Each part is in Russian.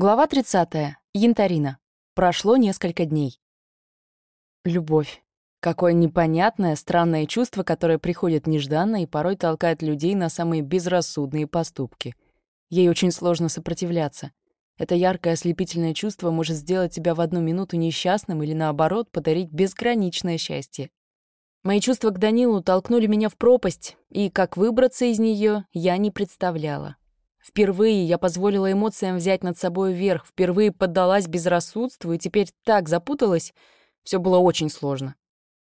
Глава 30. Янтарина. Прошло несколько дней. Любовь. Какое непонятное, странное чувство, которое приходит нежданно и порой толкает людей на самые безрассудные поступки. Ей очень сложно сопротивляться. Это яркое ослепительное чувство может сделать тебя в одну минуту несчастным или, наоборот, подарить безграничное счастье. Мои чувства к Данилу толкнули меня в пропасть, и как выбраться из нее я не представляла. Впервые я позволила эмоциям взять над собой верх, впервые поддалась безрассудству и теперь так запуталась. Все было очень сложно.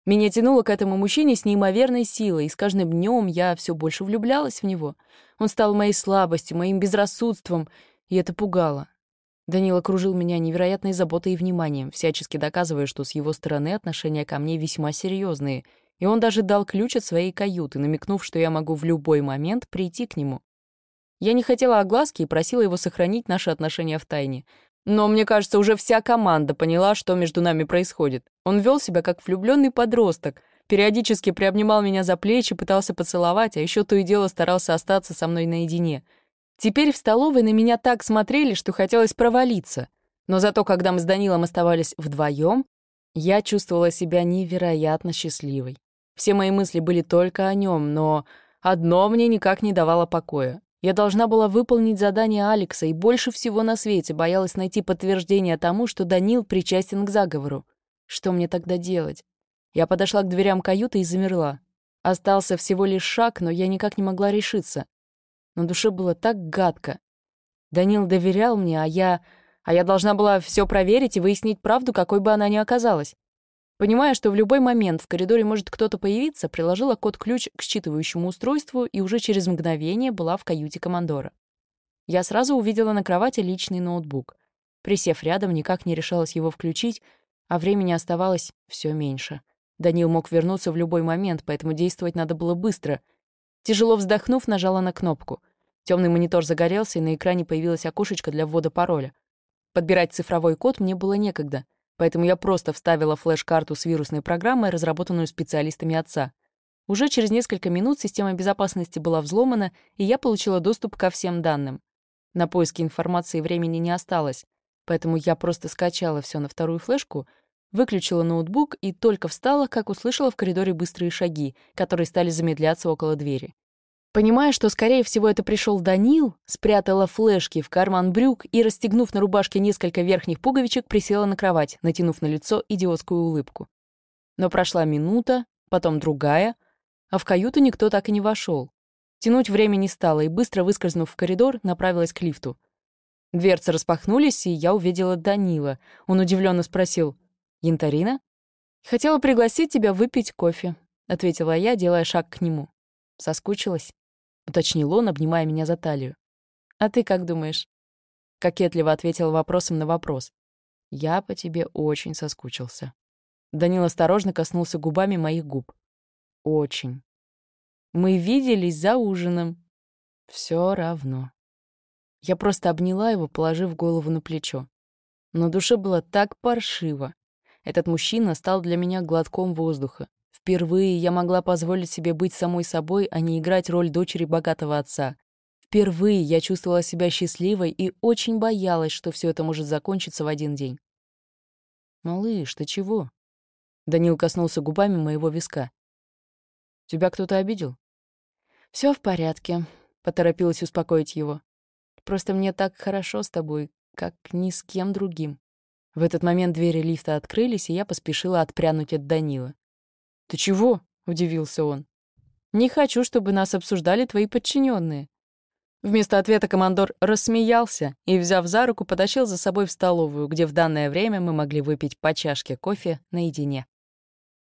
Меня тянуло к этому мужчине с неимоверной силой, и с каждым днем я все больше влюблялась в него. Он стал моей слабостью, моим безрассудством, и это пугало. Данил окружил меня невероятной заботой и вниманием, всячески доказывая, что с его стороны отношения ко мне весьма серьезные, и он даже дал ключ от своей каюты, намекнув, что я могу в любой момент прийти к нему. Я не хотела огласки и просила его сохранить наши отношения в тайне. Но, мне кажется, уже вся команда поняла, что между нами происходит. Он вел себя как влюбленный подросток, периодически приобнимал меня за плечи, пытался поцеловать, а еще то и дело старался остаться со мной наедине. Теперь в столовой на меня так смотрели, что хотелось провалиться. Но зато, когда мы с Данилом оставались вдвоем, я чувствовала себя невероятно счастливой. Все мои мысли были только о нем, но одно мне никак не давало покоя. Я должна была выполнить задание Алекса и больше всего на свете боялась найти подтверждение тому, что Данил причастен к заговору. Что мне тогда делать? Я подошла к дверям каюты и замерла. Остался всего лишь шаг, но я никак не могла решиться. На душе было так гадко. Данил доверял мне, а я... А я должна была все проверить и выяснить правду, какой бы она ни оказалась. Понимая, что в любой момент в коридоре может кто-то появиться, приложила код-ключ к считывающему устройству и уже через мгновение была в каюте командора. Я сразу увидела на кровати личный ноутбук. Присев рядом, никак не решалась его включить, а времени оставалось все меньше. Данил мог вернуться в любой момент, поэтому действовать надо было быстро. Тяжело вздохнув, нажала на кнопку. Темный монитор загорелся, и на экране появилось окошечко для ввода пароля. Подбирать цифровой код мне было некогда — поэтому я просто вставила флеш-карту с вирусной программой, разработанную специалистами отца. Уже через несколько минут система безопасности была взломана, и я получила доступ ко всем данным. На поиски информации времени не осталось, поэтому я просто скачала все на вторую флешку, выключила ноутбук и только встала, как услышала в коридоре быстрые шаги, которые стали замедляться около двери. Понимая, что, скорее всего, это пришел Данил, спрятала флешки в карман брюк и, расстегнув на рубашке несколько верхних пуговичек, присела на кровать, натянув на лицо идиотскую улыбку. Но прошла минута, потом другая, а в каюту никто так и не вошел. Тянуть время не стало, и, быстро выскользнув в коридор, направилась к лифту. Дверцы распахнулись, и я увидела Данила. Он удивленно спросил, «Янтарина?» «Хотела пригласить тебя выпить кофе», — ответила я, делая шаг к нему. Соскучилась? Уточнил он, обнимая меня за талию. «А ты как думаешь?» Кокетливо ответил вопросом на вопрос. «Я по тебе очень соскучился». Данил осторожно коснулся губами моих губ. «Очень. Мы виделись за ужином. Все равно». Я просто обняла его, положив голову на плечо. Но душе было так паршиво. Этот мужчина стал для меня глотком воздуха. Впервые я могла позволить себе быть самой собой, а не играть роль дочери богатого отца. Впервые я чувствовала себя счастливой и очень боялась, что все это может закончиться в один день. «Малыш, ты чего?» Данил коснулся губами моего виска. «Тебя кто-то обидел?» Все в порядке», — поторопилась успокоить его. «Просто мне так хорошо с тобой, как ни с кем другим». В этот момент двери лифта открылись, и я поспешила отпрянуть от Данила. «Ты чего?» — удивился он. «Не хочу, чтобы нас обсуждали твои подчиненные. Вместо ответа командор рассмеялся и, взяв за руку, потащил за собой в столовую, где в данное время мы могли выпить по чашке кофе наедине.